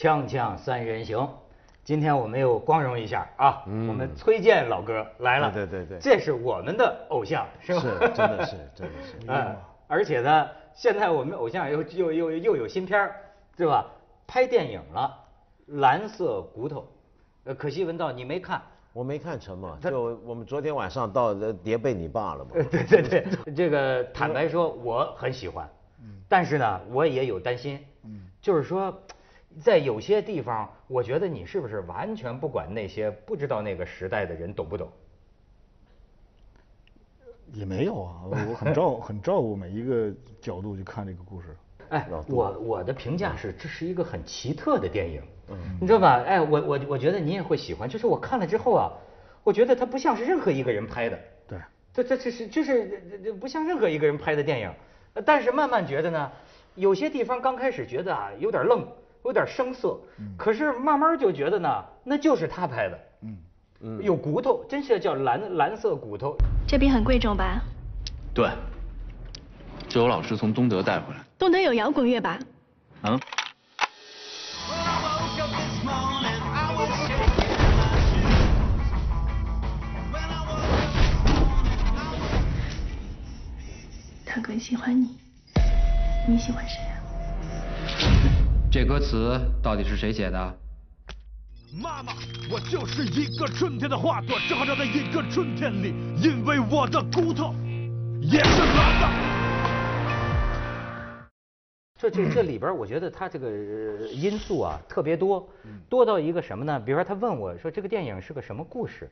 锵锵三人行，今天我们又光荣一下啊，我们崔健老哥来了，对对对。对这是我们的偶像，是吧？是真的是真的是。哎，而且呢，现在我们偶像又又又又有新片儿，是吧？拍电影了，《蓝色骨头》，呃，可惜文道你没看。我没看成嘛，就我们昨天晚上到叠被你爸了嘛。呃，对对对，这个坦白说，我很喜欢，但是呢，我也有担心，就是说，在有些地方，我觉得你是不是完全不管那些不知道那个时代的人懂不懂？也没有啊，我我很照很照顾每一个角度去看这个故事。哎，我我的评价是，这是一个很奇特的电影，嗯你知道吧？哎，我我我觉得你也会喜欢，就是我看了之后啊，我觉得它不像是任何一个人拍的，对，这这这是就是这这不像任何一个人拍的电影，呃但是慢慢觉得呢，有些地方刚开始觉得啊有点愣，有点生涩，可是慢慢就觉得呢，那就是他拍的，嗯嗯，有骨头，真是叫蓝蓝色骨头，这笔很贵重吧？对，这我老师从东德带回来。东德有摇滚乐吧？嗯，他更喜欢你，你喜欢谁啊？这歌词到底是谁写的？妈妈，我就是一个春天的花朵，正好长在一个春天里，因为我的骨头也是蓝的。这这这里边，我觉得他这个呃因素啊特别多，多到一个什么呢？比如说他问我说这个电影是个什么故事，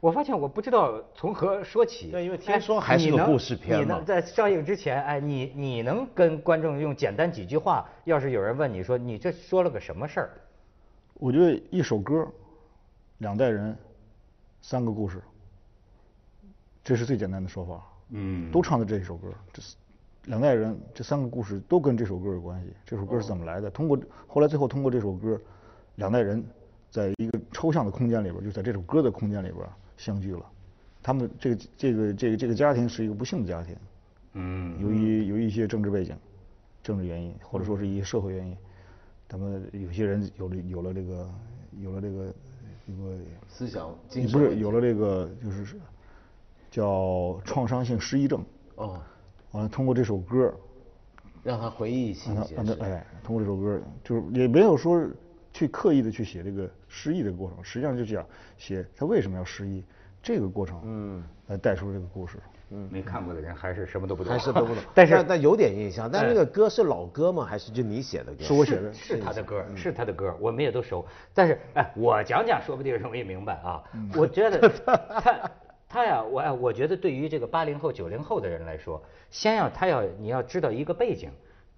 我发现我不知道从何说起。对因为听哎说还是个故事片嘛你能在上映之前，哎，你你能跟观众用简单几句话，要是有人问你说你这说了个什么事儿？我觉得一首歌，两代人，三个故事，这是最简单的说法。嗯，都唱的这一首歌，这是两代人这三个故事都跟这首歌有关系。这首歌是怎么来的？通过后来最后通过这首歌，两代人在一个抽象的空间里边，就在这首歌的空间里边儿相聚了。他们这个这个这个这个家庭是一个不幸的家庭，嗯，由于由于一些政治背景、政治原因，或者说是一些社会原因，他们有些人有了有了这个有了这个一个思想也精神不是有了这个就是叫创伤性失忆症，哦，完了通过这首歌让他回忆起让他哎，通过这首歌就是也没有说去刻意的去写这个失忆的过程，实际上就讲写他为什么要失忆这个过程，嗯，来带出这个故事。嗯。没看过的人还是什么都不懂，还是 都不懂。但是但有点印象，但是那个歌是老歌吗？还是就你写的歌？是我写的。是他的歌，是他的歌，我们也都熟。但是，哎，我讲讲，说不定容易明白啊。我觉得他他呀，我哎，我觉得对于这个八零后、九零后的人来说，先要他要你要知道一个背景，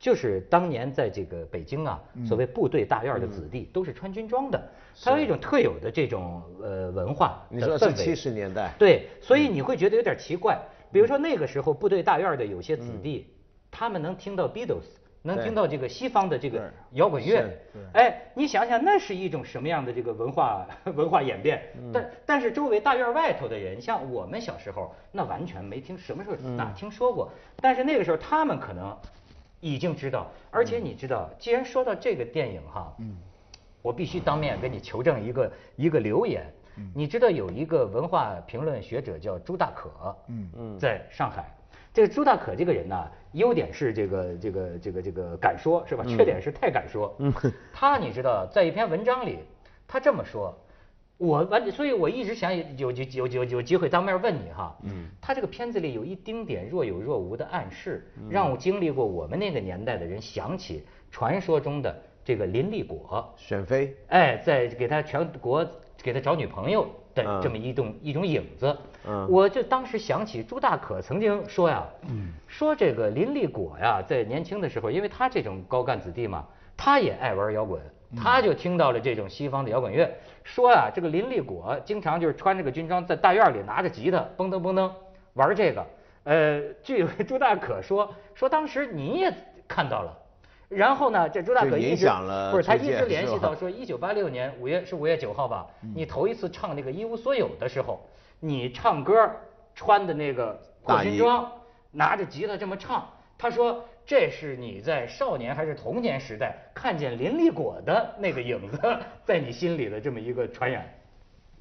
就是当年在这个北京啊，所谓部队大院的子弟都是穿军装的，它有一种特有的这种呃文化你说的氛围。是七十年代，对，所以你会觉得有点奇怪。比如说那个时候部队大院的有些子弟，他们能听到 Beatles，能听到这个西方的这个摇滚乐，哎，你想想那是一种什么样的这个文化文化演变？但但是周围大院外头的人，像我们小时候，那完全没听什么时候哪听说过。但是那个时候他们可能已经知道，而且你知道，既然说到这个电影哈，嗯我必须当面跟你求证一个一个留言。你知道有一个文化评论学者叫朱大可，嗯嗯，在上海。这个朱大可这个人呢，优点是这个这个这个这个敢说是吧？缺点是太敢说。嗯，他你知道，在一篇文章里，他这么说，我完，所以我一直想有有有有有机会当面问你哈。嗯，他这个片子里有一丁点若有若无的暗示，让我经历过我们那个年代的人想起传说中的这个林立果。选妃，哎，在给他全国给他找女朋友的嗯这么一种、一种影子。嗯我就当时想起朱大可曾经说呀，说这个林立果呀，在年轻的时候，因为他这种高干子弟嘛，他也爱玩摇滚，他就听到了这种西方的摇滚乐，说啊，这个林立果经常就是穿着个军装，在大院里拿着吉他，嘣噔嘣噔玩这个。呃，据 朱大可说，说当时你也看到了。然后呢，这朱大可一直不是他一直联系到说，一九八六年五月是五月九号吧？嗯你头一次唱那个一无所有的时候，你唱歌穿的那个破大军装，拿着吉他这么唱，他说这是你在少年还是童年时代看见林立果的那个影子 在你心里的这么一个传染。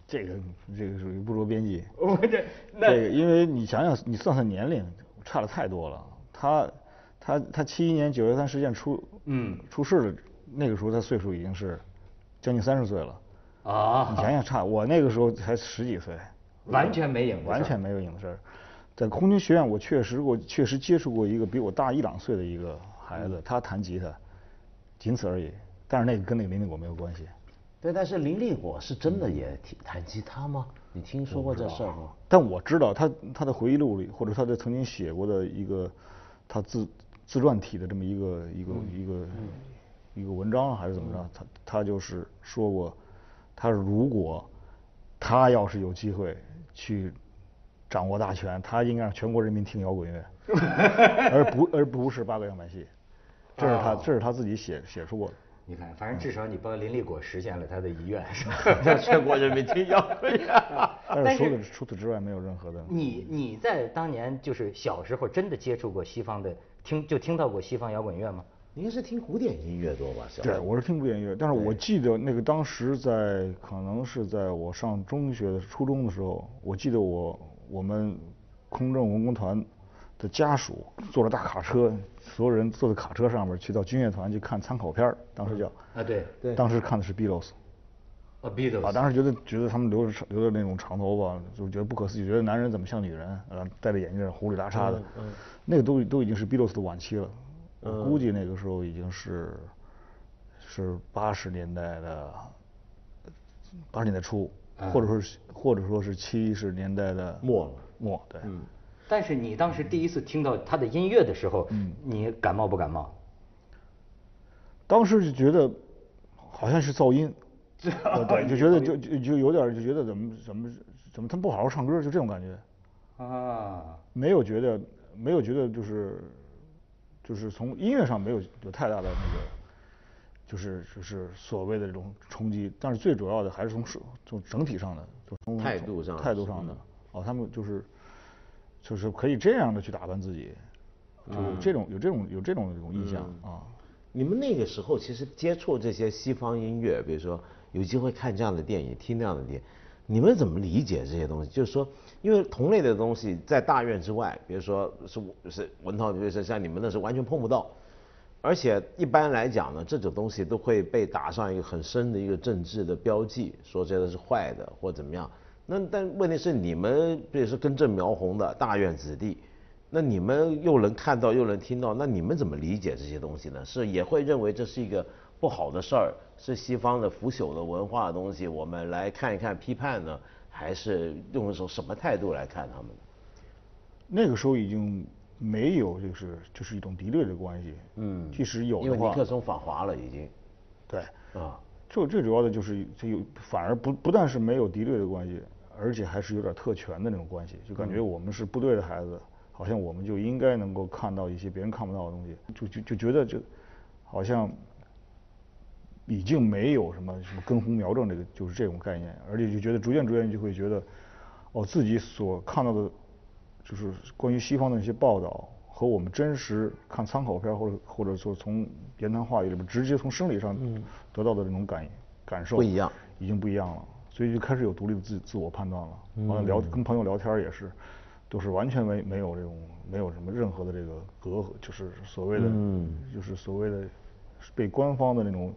这个这个属于不着边际。我这那这个，因为你想想，你算算年龄，差的太多了。他他他七一年九月三事件出嗯出事了，那个时候他岁数已经是将近三十岁了。啊，你想想差，我那个时候才十几岁，完全没影子完全没有影子事儿。在空军学院，我确实我确实接触过一个比我大一两岁的一个孩子，他弹吉他，仅此而已。但是那个跟那个林立果没有关系。对，但是林立果是真的也弹弹吉他吗？你听说过这事儿吗？但我知道他他的回忆录里，或者他的曾经写过的一个他自自传体的这么一个一个一个一个文章还是怎么着，他他就是说过，他如果他要是有机会去掌握大权，他应该让全国人民听摇滚乐，而不而不是八个样板戏，这是他这是他自己写写出过的。你看，反正至少你帮林立果实现了他的遗愿，是吧？让全国人民听摇滚乐。但是除此除此之外没有任何的。你你在当年就是小时候真的接触过西方的，听就听到过西方摇滚乐吗？您是听古典音乐多吧？小对，时候我是听古典音乐，但是我记得那个当时在可能是在我上中学的初中的时候，我记得我我们空政文工团的家属坐着大卡车，所有人坐在卡车上面去到军乐团去看参考片儿，当时叫啊，对对。当时看的是 Beatles。啊，Beatles。啊，当时觉得觉得他们留着长留着那种长头发，就觉得不可思议，觉得男人怎么像女人，呃，戴着眼镜，胡里拉碴的，嗯那个都都已经是 Beatles 的晚期了，我估计那个时候已经是是八十年代的八十年代初，或者说是或者说是七十年代的末了。末，对，嗯。但是你当时第一次听到他的音乐的时候，你感冒不感冒？当时就觉得好像是噪音，呃对，就觉得就就就有点就觉得怎么怎么怎么他们不好好唱歌，就这种感觉。啊，没有觉得，没有觉得就是，就是从音乐上没有有太大的那个，就是就是所谓的这种冲击，但是最主要的还是从是从整体上的，就从态度上态度上的，哦，他们就是就是可以这样的去打扮自己，就是这种有这种有这种这种意象啊。你们那个时候其实接触这些西方音乐，比如说有机会看这样的电影、听那样的电影，你们怎么理解这些东西？就是说，因为同类的东西在大院之外，比如说是是文涛，比如说像你们那是完全碰不到，而且一般来讲呢，这种东西都会被打上一个很深的一个政治的标记，说这个是坏的或怎么样。那但问题是你们比如说根正苗红的大院子弟。那你们又能看到又能听到，那你们怎么理解这些东西呢？是也会认为这是一个不好的事儿，是西方的腐朽的文化的东西，我们来看一看批判呢，还是用一种什么态度来看他们？那个时候已经没有就是就是一种敌对的关系，嗯。即使有因为尼的话，克松访华了已经，对，啊，最最主要的就是这有反而不不但是没有敌对的关系，而且还是有点特权的那种关系，就感觉我们是部队的孩子，好像我们就应该能够看到一些别人看不到的东西，就就就觉得就好像已经没有什么什么根红苗正这个就是这种概念，而且就觉得逐渐逐渐就会觉得，哦自己所看到的，就是关于西方的那些报道。和我们真实看参考片儿或者或者说从言谈话语里边直接从生理上得到的这种感感受不一样，已经不一样了，所以就开始有独立的自自我判断了。完了聊跟朋友聊天也是，都是完全没没有这种没有什么任何的这个隔阂，就是所谓的就是所谓的被官方的那种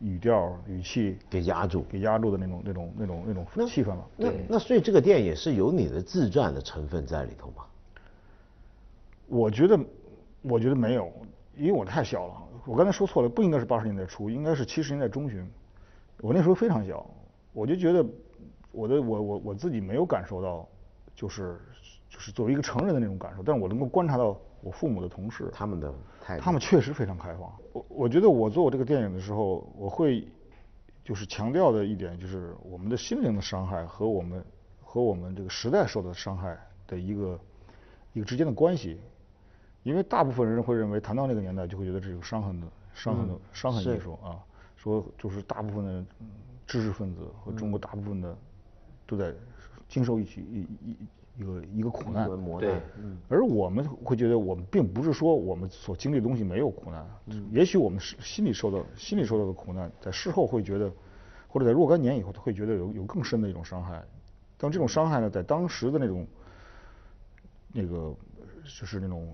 语调语气给压住给压住的那种那种那种那种气氛了。那那所以这个电影是有你的自传的成分在里头吗？我觉得，我觉得没有，因为我太小了。我刚才说错了，不应该是八十年代初，应该是七十年代中旬。我那时候非常小，我就觉得我的我我我自己没有感受到，就是就是作为一个成人的那种感受，但是我能够观察到我父母的同事，他们的态度，他们确实非常开放。我我觉得我做我这个电影的时候，我会就是强调的一点就是我们的心灵的伤害和我们和我们这个时代受到的伤害的一个一个之间的关系。因为大部分人会认为谈到那个年代就会觉得这是个伤痕的伤痕的伤痕艺术啊，说就是大部分的知识分子和中国大部分的都在经受一起一一一个一个苦难对而我们会觉得，我们并不是说我们所经历的东西没有苦难，也许我们是心里受到心里受到的苦难，在事后会觉得，或者在若干年以后，他会觉得有有更深的一种伤害。但这种伤害呢，在当时的那种那个就是那种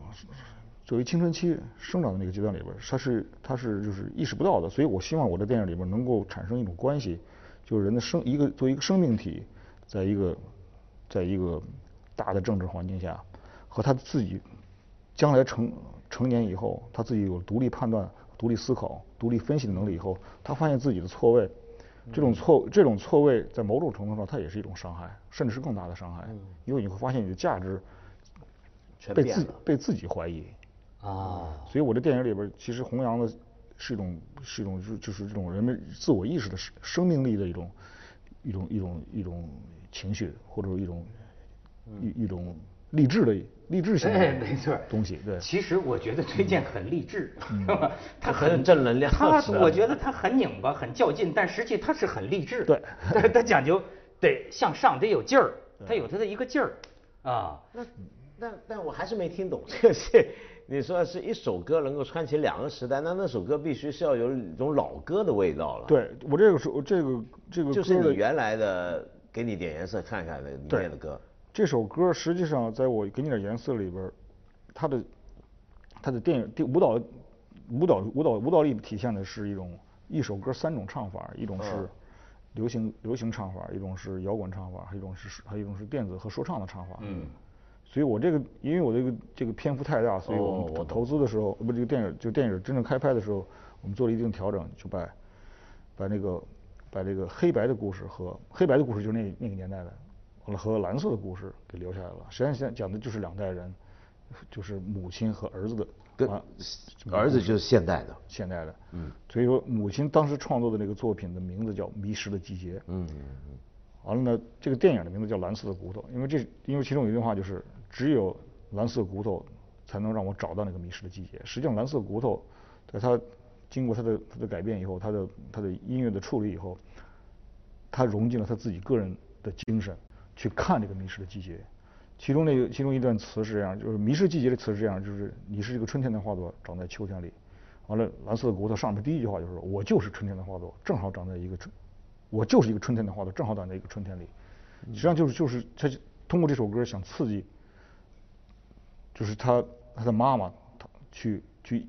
作为青春期生长的那个阶段里边儿，它是他是就是意识不到的。所以我希望我的电影里边能够产生一种关系，就是人的生一个作为一个生命体，在一个在一个大的政治环境下，和他自己将来成成年以后，他自己有独立判断、独立思考、独立分析的能力以后，他发现自己的错位，这种错这种错位在某种程度上，它也是一种伤害，甚至是更大的伤害，因为你会发现你的价值被自被自己怀疑。啊，所以我的电影里边其实弘扬的是一种是一种就就是这种人们自我意识的生生命力的一种一种一种一种情绪，或者说一种一一种励志的励志性哎，的没错东西。对，其实我觉得崔健很励志，是吧？他很正能量他我觉得他很拧巴，很较劲，但实际他是很励志。对他他讲究得向上，得有劲儿，他有他的一个劲儿啊。那但但我还是没听懂 这个是，你说是一首歌能够穿起两个时代，那那首歌必须是要有一种老歌的味道了。，对我这个是我这个这个就是你原来的给你点颜色看看的里面的歌。这首歌实际上在我给你点颜色里边，它的它的电影电舞蹈舞蹈舞蹈舞蹈力体现的是一种一首歌三种唱法，一种是嗯流行流行唱法，一种是摇滚唱法，还有一种是还有一种是电子和说唱的唱法。嗯，所以我这个因为我这个这个篇幅太大，所以哦我们投资的时候，不这个电影就电影真正开拍的时候，我们做了一定调整，就把把那个把这个黑白的故事和黑白的故事就是那那个年代的，和蓝色的故事给留下来了。实际上现在讲的就是两代人，就是母亲和儿子的跟啊儿子就是现代的。现代的，嗯，所以说母亲当时创作的那个作品的名字叫《迷失的季节》，嗯，完了呢，这个电影的名字叫《蓝色的骨头》，因为这因为其中有一句话就是只有蓝色骨头才能让我找到那个迷失的季节。实际上，蓝色骨头在它经过它的它的改变以后，它的它的音乐的处理以后，他融进了他自己个人的精神去看这个迷失的季节。其中那个其中一段词是这样，就是迷失季节的词是这样，就是你是一个春天的花朵，长在秋天里。完了，蓝色的骨头上面第一句话就是我就是春天的花朵，正好长在一个春，我就是一个春天的花朵，正好长在一个春天里。实际上就是就是他通过这首歌想刺激，就是他他的妈妈，他去去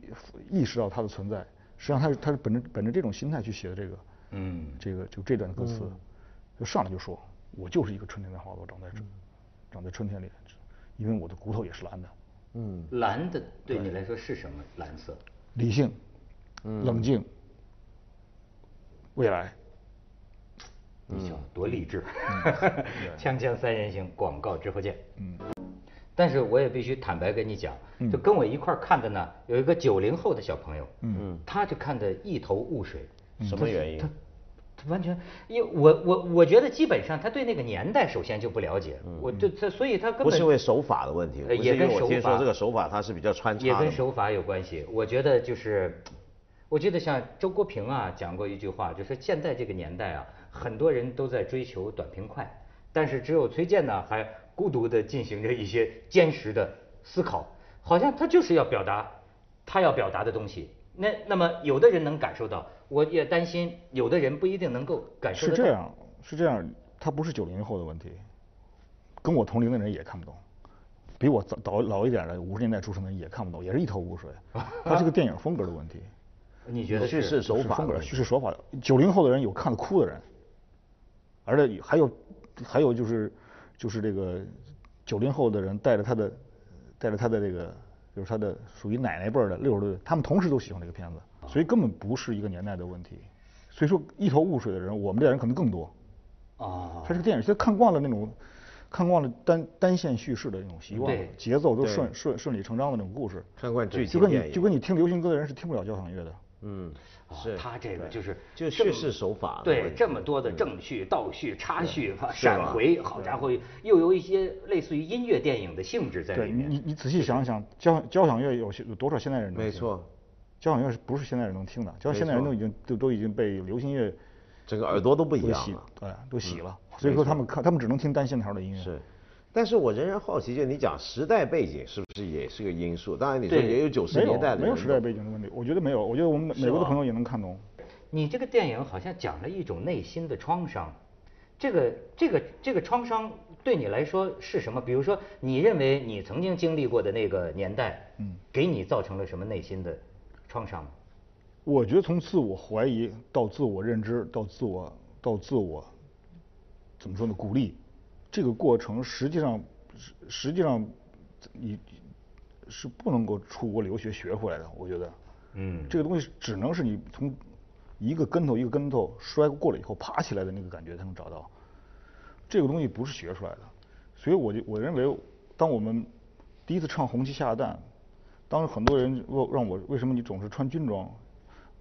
意识到他的存在。实际上他是他是本着本着这种心态去写的这个，嗯这个就这段歌词，就上来就说，我就是一个春天的花朵，长在春长在春天里，因为我的骨头也是蓝的。嗯，蓝的对你来说是什么蓝色？理性、冷静、未来。你瞧多励志！锵锵三人行，广告之后见。嗯。但是我也必须坦白跟你讲，就跟我一块儿看的呢，有一个九零后的小朋友，嗯，他就看得一头雾水。什么原因？他完全，因为我我我觉得基本上他对那个年代首先就不了解，我就他所以他根本不是因为手法的问题，也跟手法说这个手法它是比较穿插也的嘛。跟手法有关系。我觉得就是，我记得像周国平啊讲过一句话，就是现在这个年代啊，很多人都在追求短平快，但是只有崔健呢还孤独地进行着一些坚实的思考，好像他就是要表达他要表达的东西。那那么有的人能感受到，我也担心有的人不一定能够感受。是这样，是这样，他不是九零后的问题，跟我同龄的人也看不懂，比我早早老一点的五十年代出生的人也看不懂，也是一头雾水。他是个电影风格的问题，你觉得叙事手是风格、叙事手法。九零后的人有看得哭的人，而且还有还有就是就是这个九零后的人带着他的带着他的这个就是他的属于奶奶辈儿的六十多岁，他们同时都喜欢这个片子，所以根本不是一个年代的问题。所以说一头雾水的人，我们这代人可能更多。啊他这个电影，他看惯了那种，看惯了单单线叙事的那种习惯，节奏都顺顺顺理成章的那种故事。看惯剧就跟你就跟你听流行歌的人是听不了交响乐的。嗯，啊是他这个就是就叙事手法对这么多的正叙、倒叙、插叙、闪回，好家伙，又有一些类似于音乐电影的性质在对你里面。你你仔细想想，交交响乐有些有多少现代人能听？没错，交响乐是不是现代人能听的？交响现代人都已经都都已经被流行乐整个耳朵都不一样了。对，都洗了。所以说他们看他们只能听单线条的音乐。是，但是我仍然好奇，就你讲时代背景是不是也是个因素？当然你说也有九十年代的人没有时代背景的问题，我觉得没有，我觉得我们美国的朋友也能看懂。你这个电影好像讲了一种内心的创伤，这个这个这个创伤对你来说是什么？比如说，你认为你曾经经历过的那个年代，嗯，给你造成了什么内心的创伤吗？我觉得从自我怀疑到自我认知到自我到自我怎么说呢？鼓励这个过程，实际上实实际上你是不能够出国留学学回来的。我觉得，嗯这个东西只能是你从一个跟头一个跟头摔过了以后爬起来的那个感觉才能找到。这个东西不是学出来的，所以我就我认为，当我们第一次唱《红旗下的蛋》，当时很多人问让我为什么你总是穿军装，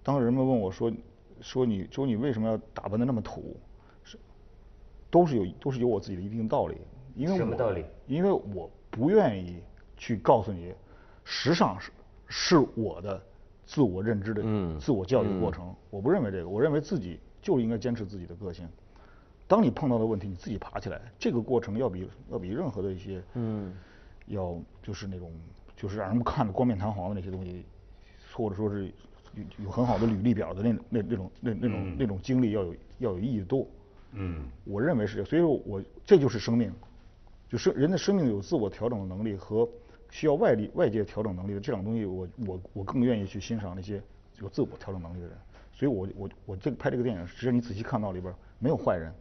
当人们问我说说你说你为什么要打扮的那么土，是都是有都是有我自己的一定道理，因为什么道理因为我不愿意去告诉你，时尚是是我的自我认知的、嗯自我教育的过程。我不认为这个，我认为自己就应该坚持自己的个性。当你碰到的问题，你自己爬起来，这个过程要比要比任何的一些嗯，要就是那种就是让人们看的冠冕堂皇的那些东西，或者说是有有很好的履历表的那那那种那那种那种经历要有要有意义的多。嗯。我认为是这样，所以说我这就是生命，就是人的生命有自我调整的能力和需要外力外界调整能力的这两个东西我，我我更愿意去欣赏那些有自我调整能力的人。所以我我我这个拍这个电影，其实你仔细看到里边没有坏人，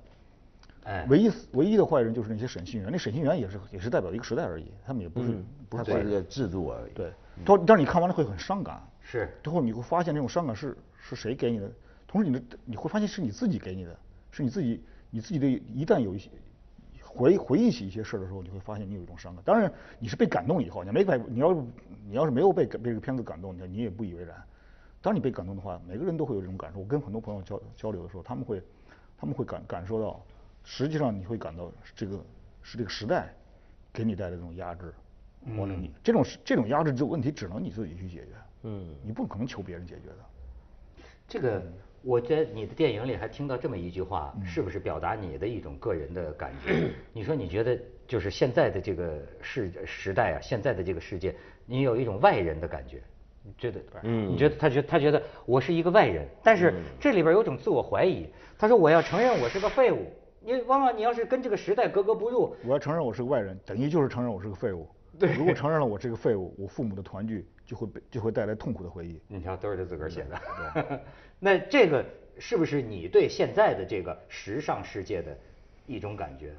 哎，唯一唯一的坏人就是那些审讯员，那审讯员也是也是代表一个时代而已，他们也不是、不是坏人。个制度而已。对，但但是你看完了会很伤感，是。最后你会发现这种伤感是是谁给你的，同时你的你会发现是你自己给你的，是你自己你自己的一旦有一些回回忆起一些事儿的时候，你会发现你有一种伤感。当然你是被感动以后，你没被你要是你要是没有被被这个片子感动，你你也不以为然。当你被感动的话，每个人都会有这种感受。我跟很多朋友交交流的时候，他们会他们会感感受到，实际上你会感到这个是这个时代给你带来的这种压制，或者你这种这种压制这个问题只能你自己去解决，嗯，你不可能求别人解决的。这个，我在你的电影里还听到这么一句话，是不是表达你的一种个人的感觉？你说你觉得就是现在的这个世时代啊，现在的这个世界，你有一种外人的感觉，你觉得？嗯，你觉得他觉他觉得我是一个外人，但是这里边有种自我怀疑。他说我要承认我是个废物，你往往你要是跟这个时代格格不入，我要承认我是个外人，等于就是承认我是个废物。对如果承认了我这个废物，我父母的团聚就会被就会带来痛苦的回忆。你瞧，都是他自个儿写的。那这个是不是你对现在的这个时尚世界的一种感觉？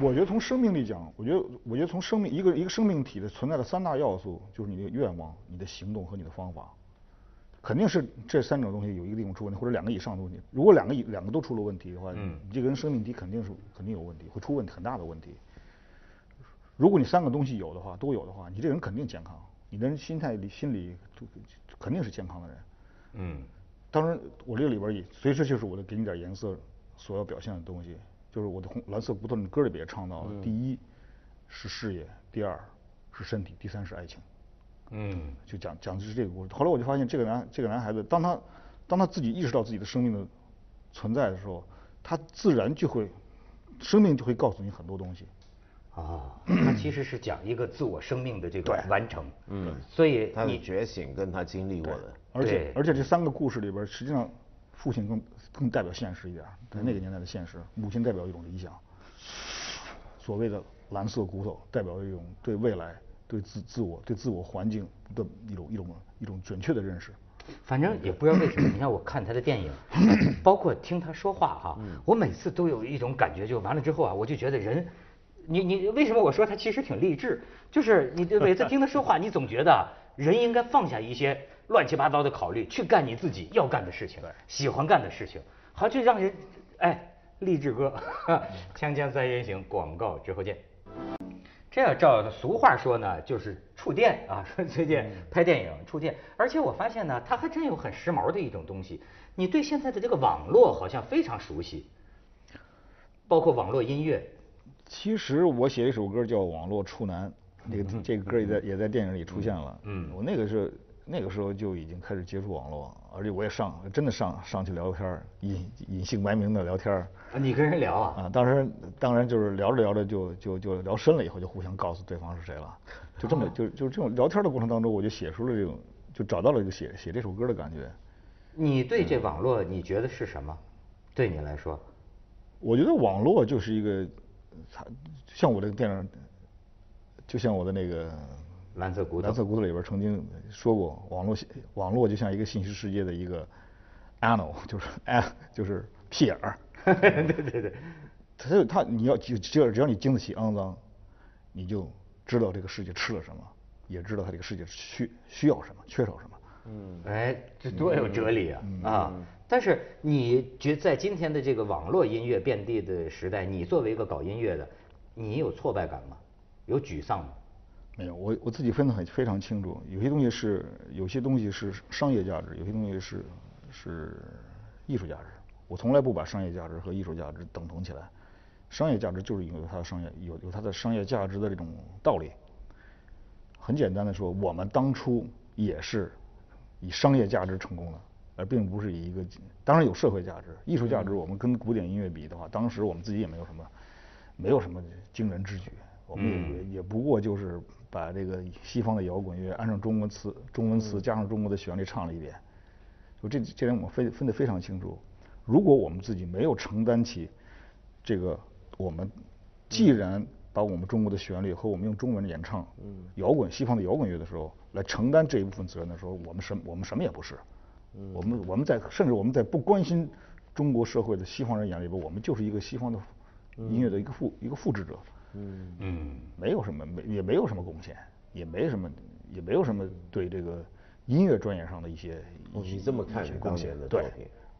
我觉得从生命力讲，我觉得我觉得从生命一个一个生命体的存在的三大要素，就是你的愿望、你的行动和你的方法。肯定是这三种东西有一个地方出问题，或者两个以上的问题。如果两个以两个都出了问题的话，嗯你这个人生命体肯定是肯定有问题，会出问题很大的问题。如果你三个东西有的话，都有的话，你这个人肯定健康，你的人心态里、心理都肯定是健康的人。嗯当然，我这个里边也随时就是我的给你点颜色所要表现的东西，就是我的红蓝色骨头的歌里边也唱到了，第一是事业，第二是身体，第三是爱情。嗯就讲讲的是这个故事。后来我就发现，这个男这个男孩子，当他当他自己意识到自己的生命的存在的时候，他自然就会，生命就会告诉你很多东西。啊，他其实是讲一个自我生命的这个完成。嗯，所以他的你觉醒跟他经历过的，而且而且这三个故事里边，实际上父亲更更代表现实一点，在那个年代的现实；母亲代表一种理想。所谓的蓝色骨头，代表一种对未来、对自自我、对自我环境的一种一种一种准确的认识。反正也不知道为什么，你看我看他的电影，包括听他说话哈，我每次都有一种感觉，就完了之后啊，我就觉得人，你你为什么我说他其实挺励志？就是你每次听他说话，你总觉得啊人应该放下一些乱七八糟的考虑，去干你自己要干的事情，喜欢干的事情，好就让人哎励志哥，锵锵三人行广告之后见。这要照俗话说呢，就是触电啊，说最近拍电影触电，而且我发现呢，它还真有很时髦的一种东西。你对现在的这个网络好像非常熟悉，包括网络音乐。其实我写一首歌叫《网络处男》，这个这个歌也在也在电影里出现了。嗯我那个是那个时候就已经开始接触网络，而且我也上真的上上去聊天儿，隐隐姓埋名的聊天儿。啊，你跟人聊啊？啊，当时当然就是聊着聊着就就就聊深了以后，就互相告诉对方是谁了，就这么就就是这种聊天的过程当中，我就写出了这种，就找到了这个写写这首歌的感觉。你对这网络你觉得是什么？对你来说？我觉得网络就是一个，它像我这个电影，就像我的那个蓝色骨头蓝色骨头里边曾经说过，网络网络就像一个信息世界的一个 anal，就是哎就是屁眼儿。对对对，它它你要就只要只要你经得起肮脏，你就知道这个世界吃了什么，也知道他这个世界需需要什么，缺少什么。嗯，哎，这多有哲理啊！啊，但是你觉在今天的这个网络音乐遍地的时代，你作为一个搞音乐的，你有挫败感吗？有沮丧吗？没有，我我自己分得很非常清楚，有些东西是有些东西是商业价值，有些东西是是艺术价值。我从来不把商业价值和艺术价值等同起来，商业价值就是因为它的商业有有它的商业价值的这种道理。很简单的说，我们当初也是以商业价值成功的，而并不是以一个当然有社会价值、艺术价值。我们跟古典音乐比的话，当时我们自己也没有什么没有什么惊人之举，我们也也不过就是把这个西方的摇滚乐按照中文词、中文词加上中国的旋律唱了一遍。就这这点我们分分得非常清楚。如果我们自己没有承担起这个，我们既然把我们中国的旋律和我们用中文演唱摇滚西方的摇滚乐的时候，来承担这一部分责任的时候，我们什我们什么也不是。我们我们在甚至我们在不关心中国社会的西方人眼里边，我们就是一个西方的音乐的一个复一个复制者。嗯嗯，没有什么没也没有什么贡献，也没什么也没有什么对这个音乐专业上的一些一些你这么看贡献的对。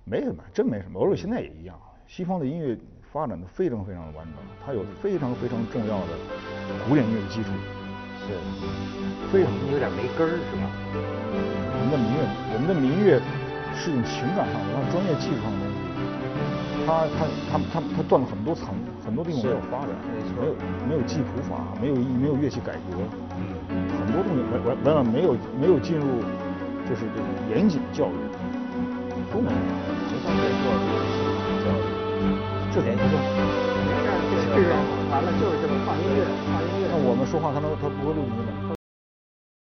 没什么，真没什么。而且现在也一样，西方的音乐发展的非常非常的完整，它有非常非常重要的古典音乐的基础，是，非常。有点没根儿是吧？我们的民乐，我们的民乐是用情感上的，然后专业技术上的东西，它它它它它断了很多层，很多地方没有发展，没有没有记谱法，没有没有乐器改革，很多东西完完完了没有没有进入就是这种严谨教育，都没有。实际上没做教育，这点就完了就是这么放音乐，放音乐。那我们说话，他能他不会录音吗？